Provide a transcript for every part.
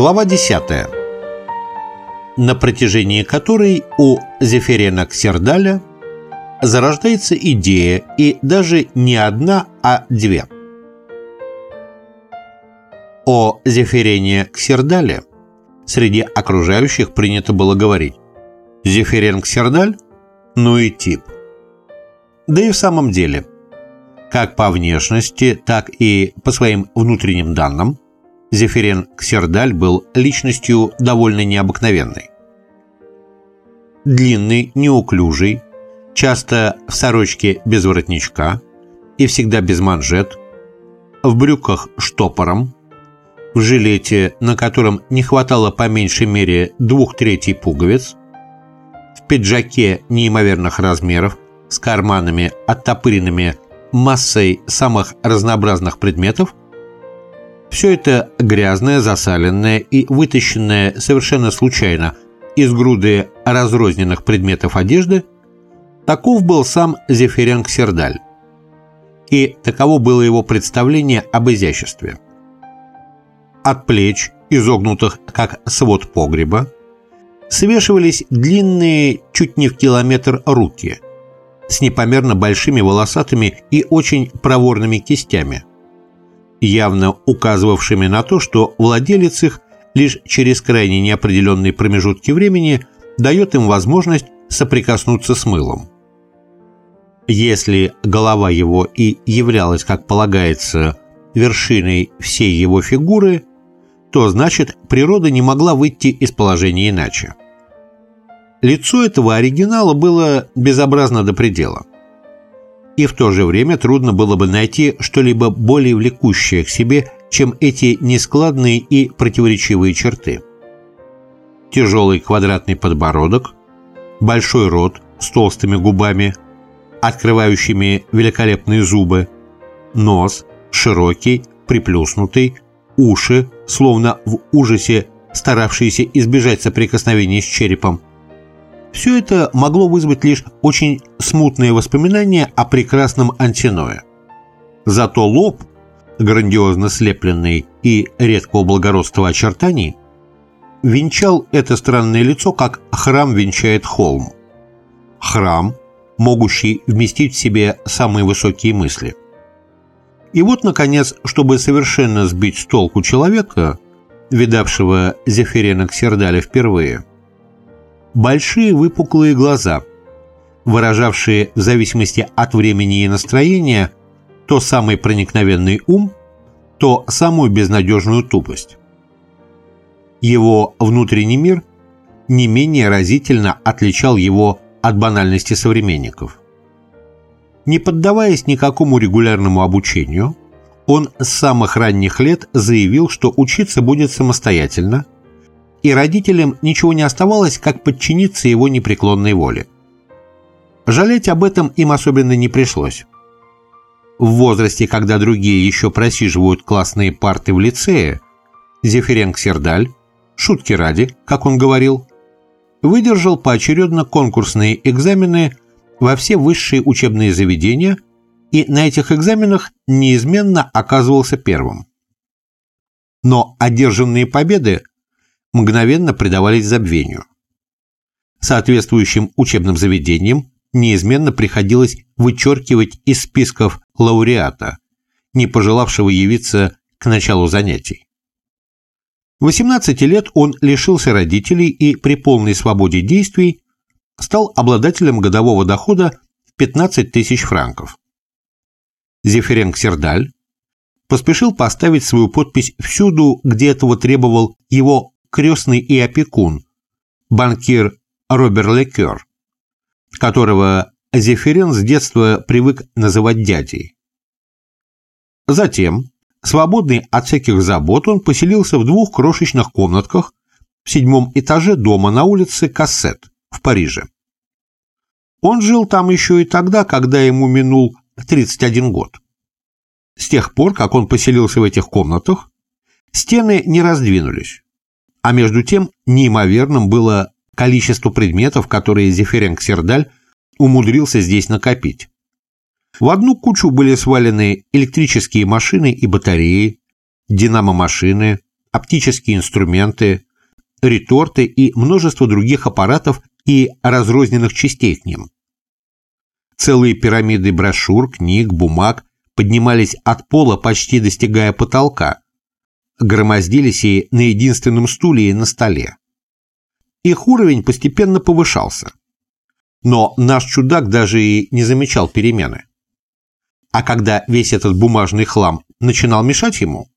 Глава 10. На протяжении которой у Зефирена Ксердаля зарождается идея, и даже не одна, а две. О Зефирене Ксердале среди окружающих принято было говорить «Зефирен Ксердаль? Ну и тип». Да и в самом деле, как по внешности, так и по своим внутренним данным, Зефирен Ксердаль был личностью довольно необыкновенной. Длинный, неуклюжий, часто в сорочке без воротничка и всегда без манжет, в брюках штопором, в жилете, на котором не хватало по меньшей мере двух третей пуговиц, в пиджаке неимоверных размеров, с карманами, оттопыренными массой самых разнообразных предметов, все это грязное, засаленное и вытащенное совершенно случайно из груды разрозненных предметов одежды, таков был сам Зефирян Сердаль. И таково было его представление об изяществе. От плеч, изогнутых как свод погреба, свешивались длинные чуть не в километр руки с непомерно большими волосатыми и очень проворными кистями, явно указывавшими на то, что владелец их лишь через крайне неопределенные промежутки времени дает им возможность соприкоснуться с мылом. Если голова его и являлась, как полагается, вершиной всей его фигуры, то значит природа не могла выйти из положения иначе. Лицо этого оригинала было безобразно до предела – и в то же время трудно было бы найти что-либо более влекущее к себе, чем эти нескладные и противоречивые черты. Тяжелый квадратный подбородок, большой рот с толстыми губами, открывающими великолепные зубы, нос широкий, приплюснутый, уши, словно в ужасе старавшиеся избежать соприкосновения с черепом, все это могло вызвать лишь очень смутные воспоминания о прекрасном Антиное. Зато лоб, грандиозно слепленный и редкого благородства очертаний, венчал это странное лицо, как храм венчает холм. Храм, могущий вместить в себе самые высокие мысли. И вот, наконец, чтобы совершенно сбить с толку человека, видавшего Зефирена Ксердаля впервые, большие выпуклые глаза, выражавшие в зависимости от времени и настроения то самый проникновенный ум, то самую безнадежную тупость. Его внутренний мир не менее разительно отличал его от банальности современников. Не поддаваясь никакому регулярному обучению, он с самых ранних лет заявил, что учиться будет самостоятельно – и родителям ничего не оставалось, как подчиниться его непреклонной воле. Жалеть об этом им особенно не пришлось. В возрасте, когда другие еще просиживают классные парты в лицее, Зефиренк Сердаль, шутки ради, как он говорил, выдержал поочередно конкурсные экзамены во все высшие учебные заведения и на этих экзаменах неизменно оказывался первым. Но одержанные победы мгновенно предавались забвению. Соответствующим учебным заведениям неизменно приходилось вычеркивать из списков лауреата, не пожелавшего явиться к началу занятий. В 18 лет он лишился родителей и при полной свободе действий стал обладателем годового дохода в 15 тысяч франков. Зефирен Сердаль поспешил поставить свою подпись всюду, где этого требовал его крестный и опекун, банкир Робер Лекер, которого Зефирен с детства привык называть дядей. Затем, свободный от всяких забот, он поселился в двух крошечных комнатках в седьмом этаже дома на улице Кассет в Париже. Он жил там еще и тогда, когда ему минул 31 год. С тех пор, как он поселился в этих комнатах, стены не раздвинулись. А между тем неимоверным было количество предметов, которые Зефиренко Сердаль умудрился здесь накопить. В одну кучу были свалены электрические машины и батареи, динамо-машины, оптические инструменты, реторты и множество других аппаратов и разрозненных частей к ним. Целые пирамиды брошюр, книг, бумаг поднимались от пола, почти достигая потолка, громоздились и на единственном стуле и на столе. Их уровень постепенно повышался. Но наш чудак даже и не замечал перемены. А когда весь этот бумажный хлам начинал мешать ему,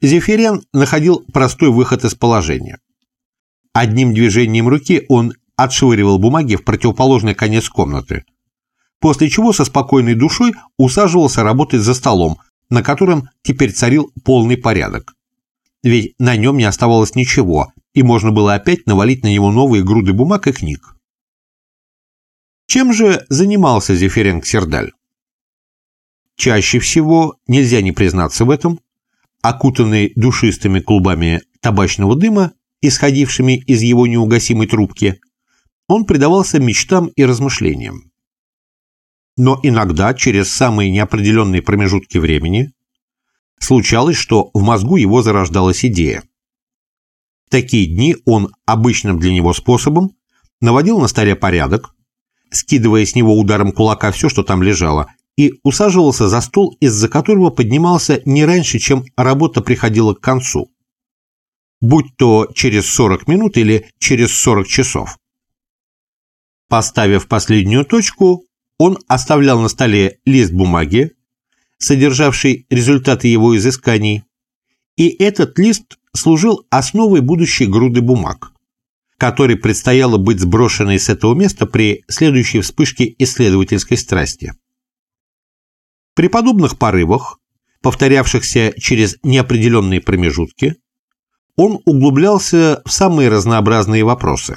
Зефирен находил простой выход из положения. Одним движением руки он отшвыривал бумаги в противоположный конец комнаты, после чего со спокойной душой усаживался работать за столом, на котором теперь царил полный порядок. Ведь на нем не оставалось ничего, и можно было опять навалить на него новые груды бумаг и книг. Чем же занимался Зефиренко Сердаль? Чаще всего, нельзя не признаться в этом, окутанный душистыми клубами табачного дыма, исходившими из его неугасимой трубки, он предавался мечтам и размышлениям. Но иногда, через самые неопределенные промежутки времени, случалось, что в мозгу его зарождалась идея. В такие дни он обычным для него способом наводил на столе порядок, скидывая с него ударом кулака все, что там лежало, и усаживался за стол, из-за которого поднимался не раньше, чем работа приходила к концу. Будь то через 40 минут или через 40 часов. Поставив последнюю точку, он оставлял на столе лист бумаги, содержавший результаты его изысканий, и этот лист служил основой будущей груды бумаг, которой предстояло быть сброшенной с этого места при следующей вспышке исследовательской страсти. При подобных порывах, повторявшихся через неопределенные промежутки, он углублялся в самые разнообразные вопросы.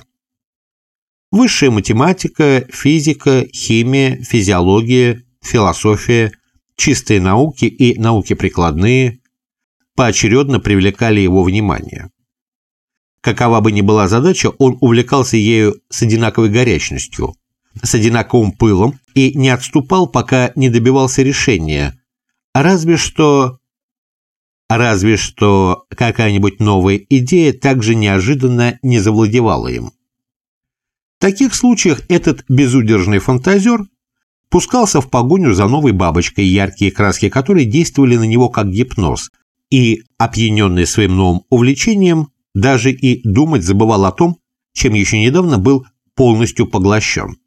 Высшая математика, физика, химия, физиология, философия, чистые науки и науки прикладные поочередно привлекали его внимание. Какова бы ни была задача, он увлекался ею с одинаковой горячностью – с одинаковым пылом и не отступал, пока не добивался решения. Разве что... Разве что какая-нибудь новая идея также неожиданно не завладевала им. Таких случаях этот безудержный фантазер пускался в погоню за новой бабочкой, яркие краски которой действовали на него как гипноз, и, опьяненный своим новым увлечением, даже и думать забывал о том, чем еще недавно был полностью поглощен.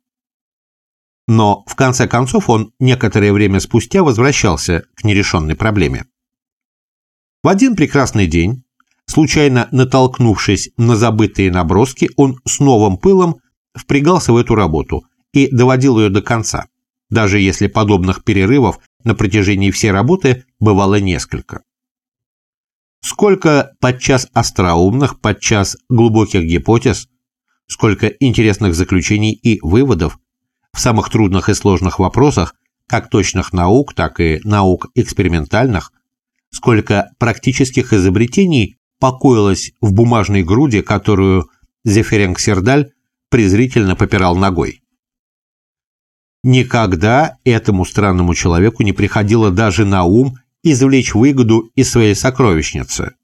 Но в конце концов он некоторое время спустя возвращался к нерешенной проблеме. В один прекрасный день, случайно натолкнувшись на забытые наброски, он с новым пылом впрягался в эту работу и доводил ее до конца, даже если подобных перерывов на протяжении всей работы бывало несколько. Сколько подчас остроумных, подчас глубоких гипотез, сколько интересных заключений и выводов в самых трудных и сложных вопросах, как точных наук, так и наук экспериментальных, сколько практических изобретений покоилось в бумажной груди, которую Зефиренг Сердаль презрительно попирал ногой. Никогда этому странному человеку не приходило даже на ум извлечь выгоду из своей сокровищницы.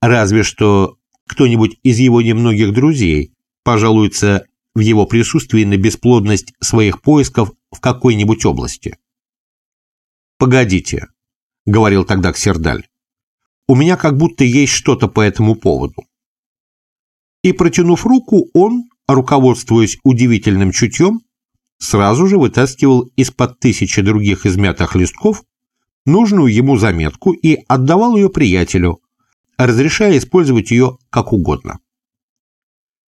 Разве что кто-нибудь из его немногих друзей пожалуется в его присутствии на бесплодность своих поисков в какой-нибудь области. «Погодите», — говорил тогда Ксердаль, — «у меня как будто есть что-то по этому поводу». И, протянув руку, он, руководствуясь удивительным чутьем, сразу же вытаскивал из-под тысячи других измятых листков нужную ему заметку и отдавал ее приятелю, разрешая использовать ее как угодно.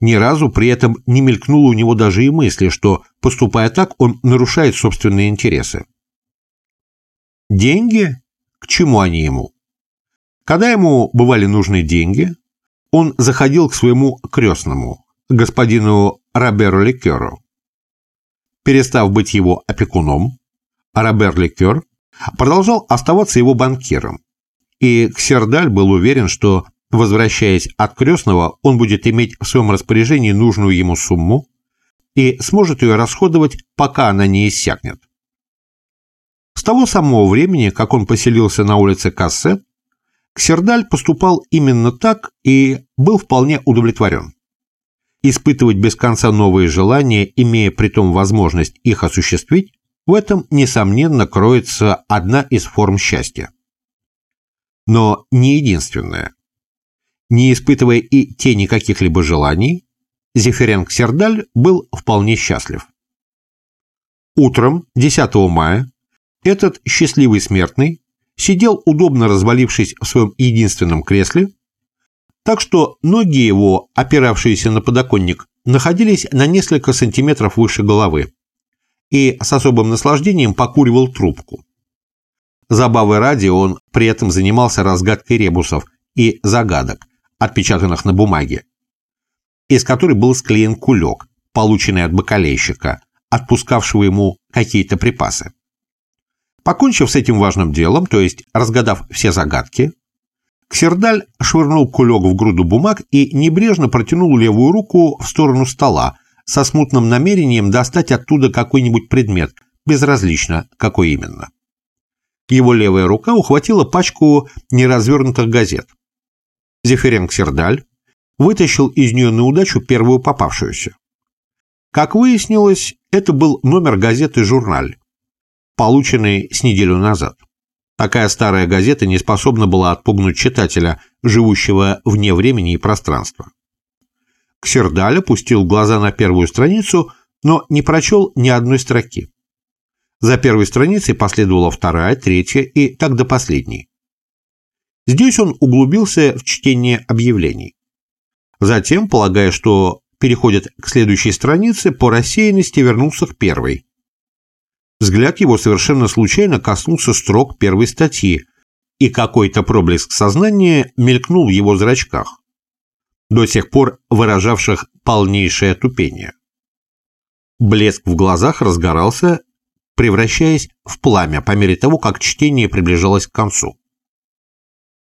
Ни разу при этом не мелькнуло у него даже и мысли, что, поступая так, он нарушает собственные интересы. Деньги? К чему они ему? Когда ему бывали нужны деньги, он заходил к своему крестному, господину Роберу Ликеру. Перестав быть его опекуном, Робер Ликер продолжал оставаться его банкиром, и Ксердаль был уверен, что Возвращаясь от крестного, он будет иметь в своем распоряжении нужную ему сумму и сможет ее расходовать, пока она не иссякнет. С того самого времени, как он поселился на улице Кассе, Ксердаль поступал именно так и был вполне удовлетворен. Испытывать без конца новые желания, имея при том возможность их осуществить, в этом, несомненно, кроется одна из форм счастья. Но не единственная. Не испытывая и тени каких-либо желаний, Зефирен Ксердаль был вполне счастлив. Утром 10 мая этот счастливый смертный сидел удобно развалившись в своем единственном кресле, так что ноги его, опиравшиеся на подоконник, находились на несколько сантиметров выше головы, и с особым наслаждением покуривал трубку. Забавы ради он при этом занимался разгадкой ребусов и загадок, отпечатанных на бумаге, из которой был склеен кулек, полученный от бакалейщика, отпускавшего ему какие-то припасы. Покончив с этим важным делом, то есть разгадав все загадки, Ксердаль швырнул кулек в груду бумаг и небрежно протянул левую руку в сторону стола со смутным намерением достать оттуда какой-нибудь предмет, безразлично, какой именно. Его левая рука ухватила пачку неразвернутых газет. Зефирен Ксердаль вытащил из нее на удачу первую попавшуюся. Как выяснилось, это был номер газеты «Журналь», полученный с неделю назад. Такая старая газета не способна была отпугнуть читателя, живущего вне времени и пространства. Ксердаль опустил глаза на первую страницу, но не прочел ни одной строки. За первой страницей последовала вторая, третья и так до последней. Здесь он углубился в чтение объявлений. Затем, полагая, что переходит к следующей странице, по рассеянности вернулся к первой. Взгляд его совершенно случайно коснулся строк первой статьи, и какой-то проблеск сознания мелькнул в его зрачках, до сих пор выражавших полнейшее тупение. Блеск в глазах разгорался, превращаясь в пламя по мере того, как чтение приближалось к концу.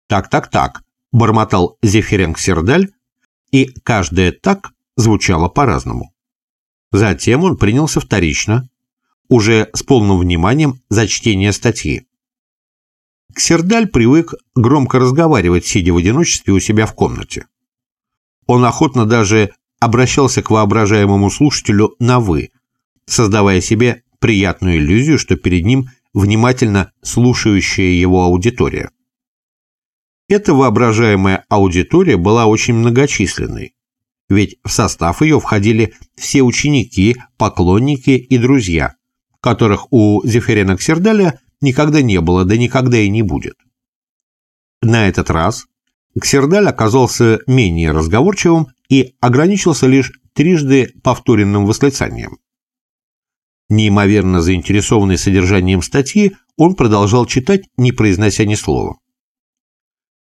«Так-так-так», — бормотал Зефиренко Сердаль, и каждое «так» звучало по-разному. Затем он принялся вторично, уже с полным вниманием за чтение статьи. Ксердаль привык громко разговаривать, сидя в одиночестве у себя в комнате. Он охотно даже обращался к воображаемому слушателю на «вы», создавая себе приятную иллюзию, что перед ним внимательно слушающая его аудитория. Эта воображаемая аудитория была очень многочисленной, ведь в состав ее входили все ученики, поклонники и друзья, которых у Зефирена Ксердаля никогда не было, да никогда и не будет. На этот раз Ксердаль оказался менее разговорчивым и ограничился лишь трижды повторенным восклицанием. Неимоверно заинтересованный содержанием статьи, он продолжал читать, не произнося ни слова.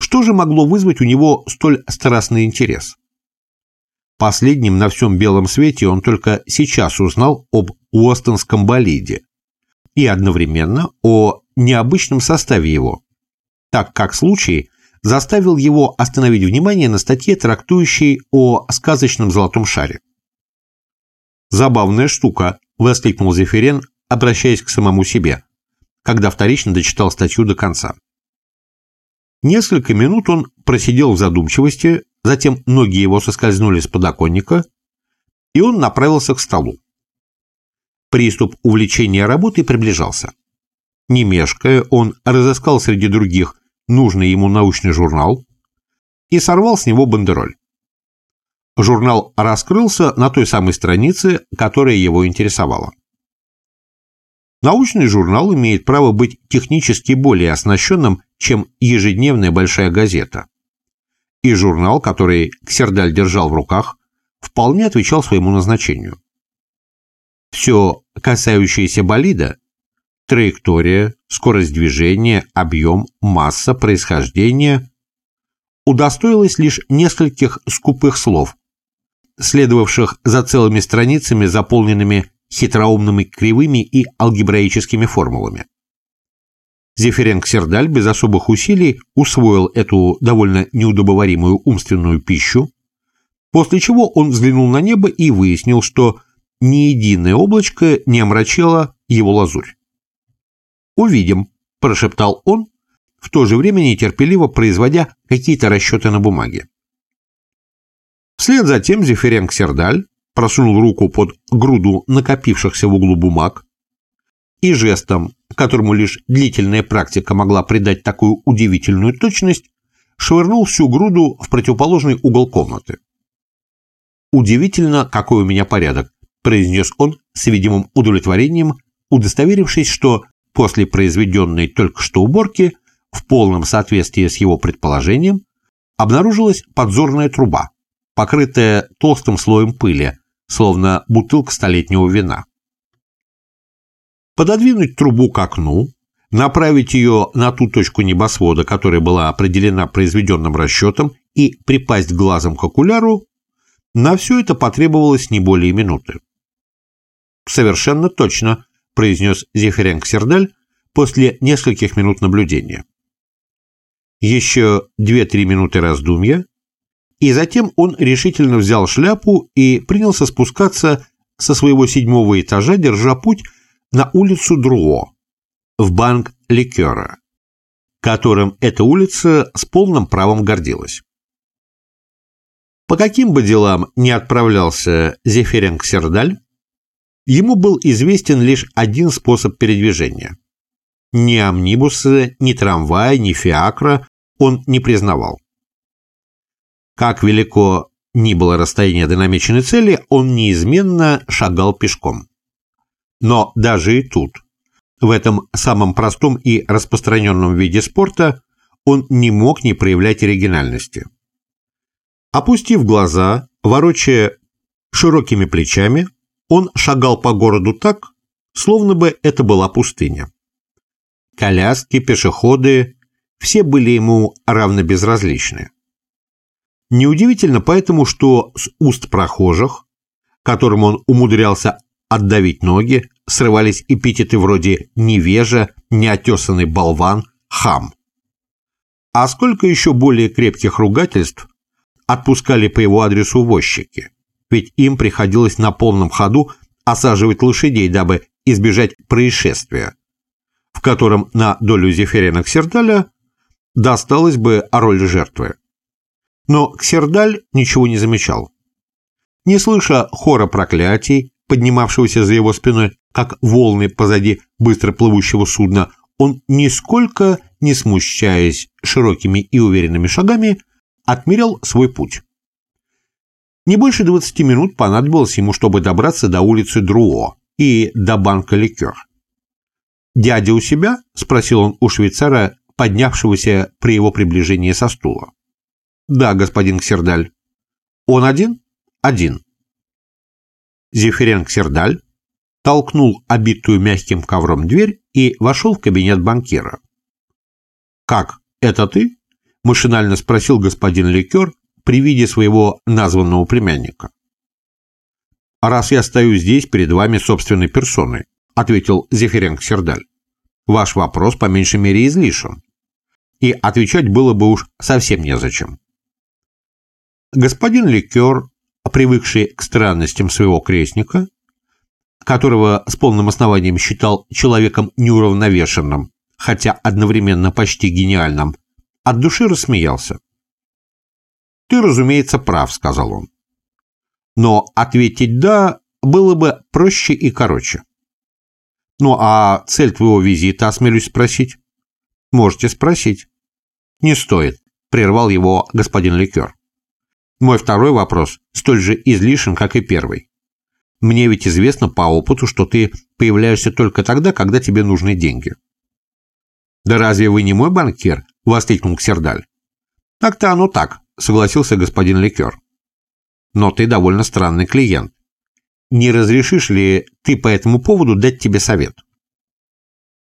Что же могло вызвать у него столь страстный интерес? Последним на всем белом свете он только сейчас узнал об Уостонском болиде и одновременно о необычном составе его, так как случай заставил его остановить внимание на статье, трактующей о сказочном золотом шаре. «Забавная штука», — воскликнул Зефирен, обращаясь к самому себе, когда вторично дочитал статью до конца. Несколько минут он просидел в задумчивости, затем ноги его соскользнули с подоконника, и он направился к столу. Приступ увлечения работой приближался. Не мешкая, он разыскал среди других нужный ему научный журнал и сорвал с него бандероль. Журнал раскрылся на той самой странице, которая его интересовала. Научный журнал имеет право быть технически более оснащенным, чем ежедневная большая газета. И журнал, который Ксердаль держал в руках, вполне отвечал своему назначению. Все, касающееся болида, траектория, скорость движения, объем, масса, происхождение, удостоилось лишь нескольких скупых слов, следовавших за целыми страницами, заполненными хитроумными кривыми и алгебраическими формулами. Зефиренко Сердаль без особых усилий усвоил эту довольно неудобоваримую умственную пищу, после чего он взглянул на небо и выяснил, что ни единое облачко не омрачило его лазурь. «Увидим», – прошептал он, в то же время нетерпеливо производя какие-то расчеты на бумаге. Вслед за тем Зефиренко Сердаль просунул руку под груду накопившихся в углу бумаг и жестом, которому лишь длительная практика могла придать такую удивительную точность, швырнул всю груду в противоположный угол комнаты. «Удивительно, какой у меня порядок», – произнес он с видимым удовлетворением, удостоверившись, что после произведенной только что уборки, в полном соответствии с его предположением, обнаружилась подзорная труба, покрытая толстым слоем пыли, словно бутылка столетнего вина. Пододвинуть трубу к окну, направить ее на ту точку небосвода, которая была определена произведенным расчетом, и припасть глазом к окуляру, на все это потребовалось не более минуты. «Совершенно точно», – произнес Зефиренко Сердаль после нескольких минут наблюдения. Еще две-три минуты раздумья, и затем он решительно взял шляпу и принялся спускаться со своего седьмого этажа, держа путь на улицу Друо, в банк Ликера, которым эта улица с полным правом гордилась. По каким бы делам не отправлялся Зефиренко Сердаль, ему был известен лишь один способ передвижения. Ни амнибуса, ни трамвая, ни фиакра он не признавал. Как велико ни было расстояние до намеченной цели, он неизменно шагал пешком. Но даже и тут, в этом самом простом и распространенном виде спорта, он не мог не проявлять оригинальности. Опустив глаза, ворочая широкими плечами, он шагал по городу так, словно бы это была пустыня. Коляски, пешеходы – все были ему равно безразличны. Неудивительно поэтому, что с уст прохожих, которым он умудрялся отдавить ноги, срывались эпитеты вроде «невежа», «неотесанный болван», «хам». А сколько еще более крепких ругательств отпускали по его адресу возчики, ведь им приходилось на полном ходу осаживать лошадей, дабы избежать происшествия, в котором на долю Зефирена Ксердаля досталась бы роль жертвы. Но Ксердаль ничего не замечал. Не слыша хора проклятий, поднимавшегося за его спиной, как волны позади быстро плывущего судна, он, нисколько не смущаясь широкими и уверенными шагами, отмерил свой путь. Не больше 20 минут понадобилось ему, чтобы добраться до улицы Друо и до банка Ликер. «Дядя у себя?» – спросил он у швейцара, поднявшегося при его приближении со стула. «Да, господин Ксердаль». «Он один?» «Один». Зефирен Ксердаль толкнул обитую мягким ковром дверь и вошел в кабинет банкира. «Как, это ты?» – машинально спросил господин Ликер при виде своего названного племянника. «А раз я стою здесь перед вами собственной персоной», – ответил Зефиренко Сердаль, – «ваш вопрос по меньшей мере излишен, и отвечать было бы уж совсем незачем». Господин Ликер, привыкший к странностям своего крестника, которого с полным основанием считал человеком неуравновешенным, хотя одновременно почти гениальным, от души рассмеялся. «Ты, разумеется, прав», — сказал он. «Но ответить «да» было бы проще и короче». «Ну а цель твоего визита, осмелюсь спросить?» «Можете спросить». «Не стоит», — прервал его господин Ликер. «Мой второй вопрос столь же излишен, как и первый. Мне ведь известно по опыту, что ты появляешься только тогда, когда тебе нужны деньги». «Да разве вы не мой банкир?» — воскликнул Ксердаль. «Так-то оно так», — согласился господин Ликер. «Но ты довольно странный клиент. Не разрешишь ли ты по этому поводу дать тебе совет?»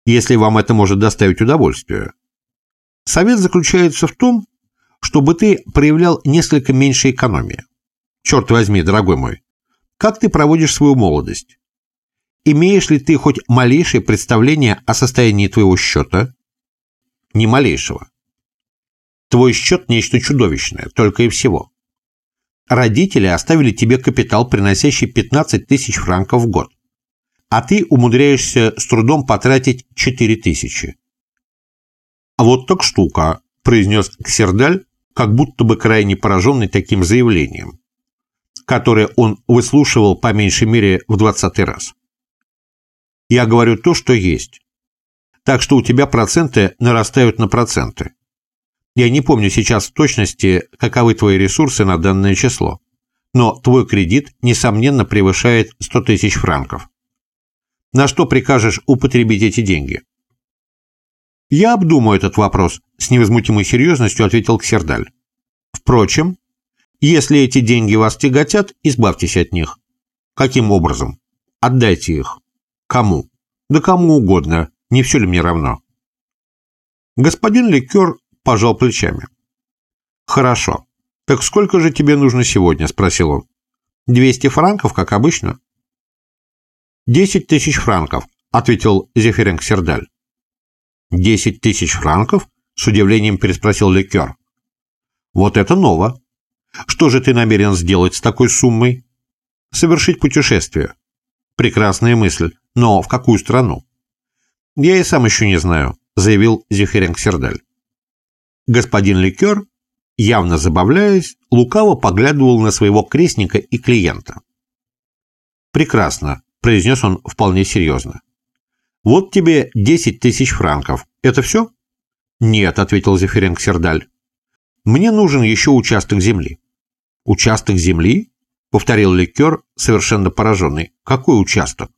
«Если вам это может доставить удовольствие». Совет заключается в том, чтобы ты проявлял несколько меньше экономии. Черт возьми, дорогой мой, как ты проводишь свою молодость? Имеешь ли ты хоть малейшее представление о состоянии твоего счета? Ни малейшего. Твой счет – нечто чудовищное, только и всего. Родители оставили тебе капитал, приносящий 15 тысяч франков в год, а ты умудряешься с трудом потратить 4 тысячи. А вот так штука, произнес Ксердаль, как будто бы крайне пораженный таким заявлением, которое он выслушивал по меньшей мере в двадцатый раз. Я говорю то, что есть. Так что у тебя проценты нарастают на проценты. Я не помню сейчас в точности, каковы твои ресурсы на данное число. Но твой кредит, несомненно, превышает 100 тысяч франков. На что прикажешь употребить эти деньги? Я обдумаю этот вопрос, с невозмутимой серьезностью ответил Ксердаль. Впрочем, если эти деньги вас тяготят, избавьтесь от них. Каким образом? Отдайте их. Кому? Да кому угодно, не все ли мне равно? Господин Ликер пожал плечами. «Хорошо. Так сколько же тебе нужно сегодня?» – спросил он. «Двести франков, как обычно?» «Десять тысяч франков», – ответил Зефиренк Сердаль. «Десять тысяч франков?» – с удивлением переспросил Ликер. «Вот это ново. Что же ты намерен сделать с такой суммой?» «Совершить путешествие». «Прекрасная мысль. Но в какую страну?» «Я и сам еще не знаю», – заявил Зефиренк Сердаль. Господин Ликер, явно забавляясь, лукаво поглядывал на своего крестника и клиента. «Прекрасно», – произнес он вполне серьезно. «Вот тебе 10 тысяч франков. Это все?» «Нет», – ответил Зефиренко Сердаль. «Мне нужен еще участок земли». «Участок земли?» – повторил Ликер, совершенно пораженный. «Какой участок?»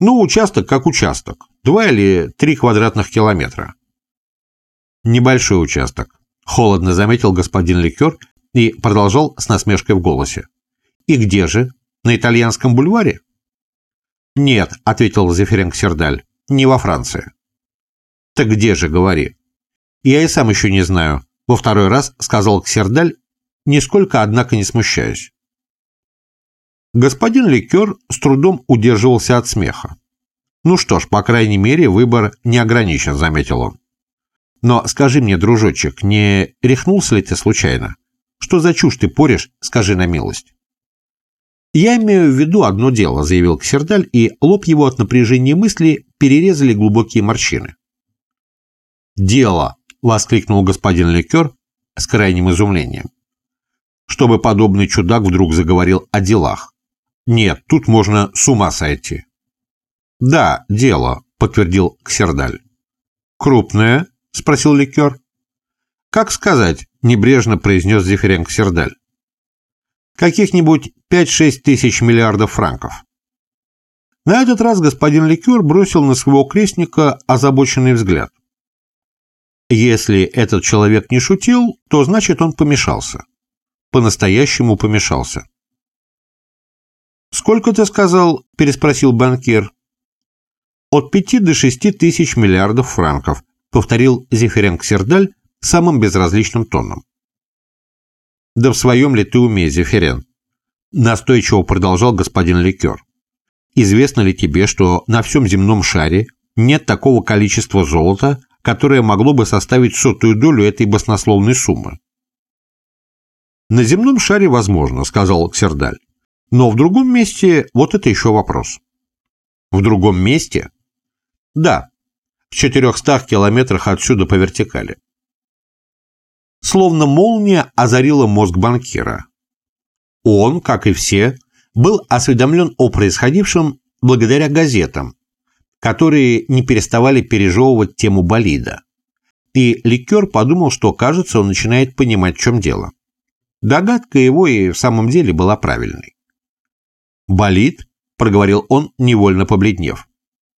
«Ну, участок как участок. Два или три квадратных километра. Небольшой участок, холодно заметил господин Ликер и продолжал с насмешкой в голосе. И где же? На итальянском бульваре? Нет, ответил Зефиренко Сердаль, не во Франции. Так где же, говори. Я и сам еще не знаю, во второй раз сказал Ксердаль, нисколько, однако, не смущаясь. Господин Ликер с трудом удерживался от смеха. «Ну что ж, по крайней мере, выбор не ограничен», — заметил он. Но скажи мне, дружочек, не рехнулся ли ты случайно? Что за чушь ты порешь, скажи на милость. «Я имею в виду одно дело», — заявил Ксердаль, и лоб его от напряжения мысли перерезали глубокие морщины. «Дело!» — воскликнул господин Ликер с крайним изумлением. Чтобы подобный чудак вдруг заговорил о делах. Нет, тут можно с ума сойти. «Да, дело», — подтвердил Ксердаль. «Крупное?» — спросил ликер. «Как сказать?» — небрежно произнес Зефиренко Сердаль. «Каких-нибудь 5-6 тысяч миллиардов франков». На этот раз господин Ликер бросил на своего крестника озабоченный взгляд. Если этот человек не шутил, то значит он помешался. По-настоящему помешался. «Сколько ты сказал?» – переспросил банкир. «От пяти до шести тысяч миллиардов франков», повторил Зефиренко Сердаль самым безразличным тоном. «Да в своем ли ты уме, Зефирен?» Настойчиво продолжал господин Ликер. «Известно ли тебе, что на всем земном шаре нет такого количества золота, которое могло бы составить сотую долю этой баснословной суммы?» «На земном шаре возможно», — сказал Ксердаль. «Но в другом месте вот это еще вопрос». «В другом месте?» «Да, в 400 километрах отсюда по вертикали. Словно молния озарила мозг банкира. Он, как и все, был осведомлен о происходившем благодаря газетам, которые не переставали пережевывать тему болида. И ликер подумал, что, кажется, он начинает понимать, в чем дело. Догадка его и в самом деле была правильной. «Болит?» – проговорил он, невольно побледнев.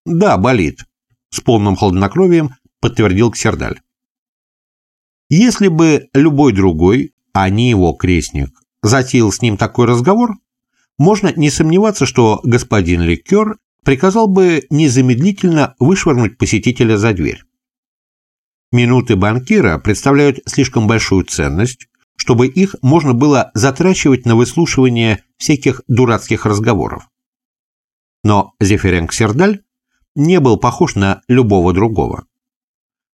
«Да, болит с полным хладнокровием подтвердил Ксердаль. Если бы любой другой, а не его крестник, затеял с ним такой разговор, можно не сомневаться, что господин Ликер приказал бы незамедлительно вышвырнуть посетителя за дверь. Минуты банкира представляют слишком большую ценность, чтобы их можно было затрачивать на выслушивание всяких дурацких разговоров. Но Зефиренко Сердаль не был похож на любого другого.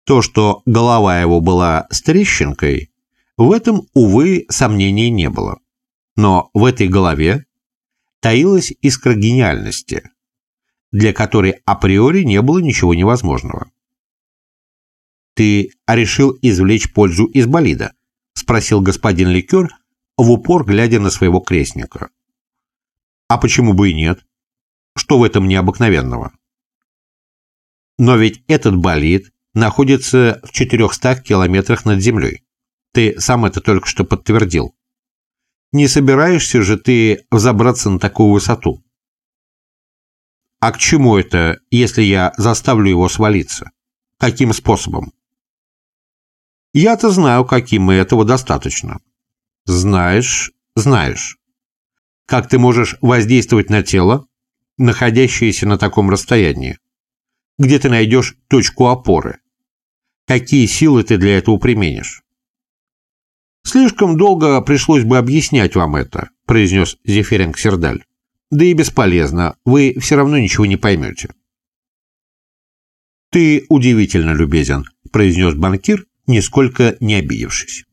То, что голова его была с трещинкой, в этом, увы, сомнений не было. Но в этой голове таилась искра гениальности, для которой априори не было ничего невозможного. ты решил извлечь пользу из болида?» — спросил господин Ликер, в упор глядя на своего крестника. «А почему бы и нет? Что в этом необыкновенного?» «Но ведь этот болид находится в 400 километрах над землей. Ты сам это только что подтвердил. Не собираешься же ты взобраться на такую высоту?» «А к чему это, если я заставлю его свалиться? Каким способом?» Я-то знаю, каким, и этого достаточно. Знаешь, знаешь. Как ты можешь воздействовать на тело, находящееся на таком расстоянии? Где ты найдешь точку опоры? Какие силы ты для этого применишь? Слишком долго пришлось бы объяснять вам это, произнес Зефиренко Сердаль. Да и бесполезно, вы все равно ничего не поймете. Ты удивительно любезен, произнес банкир нисколько не обидевшись.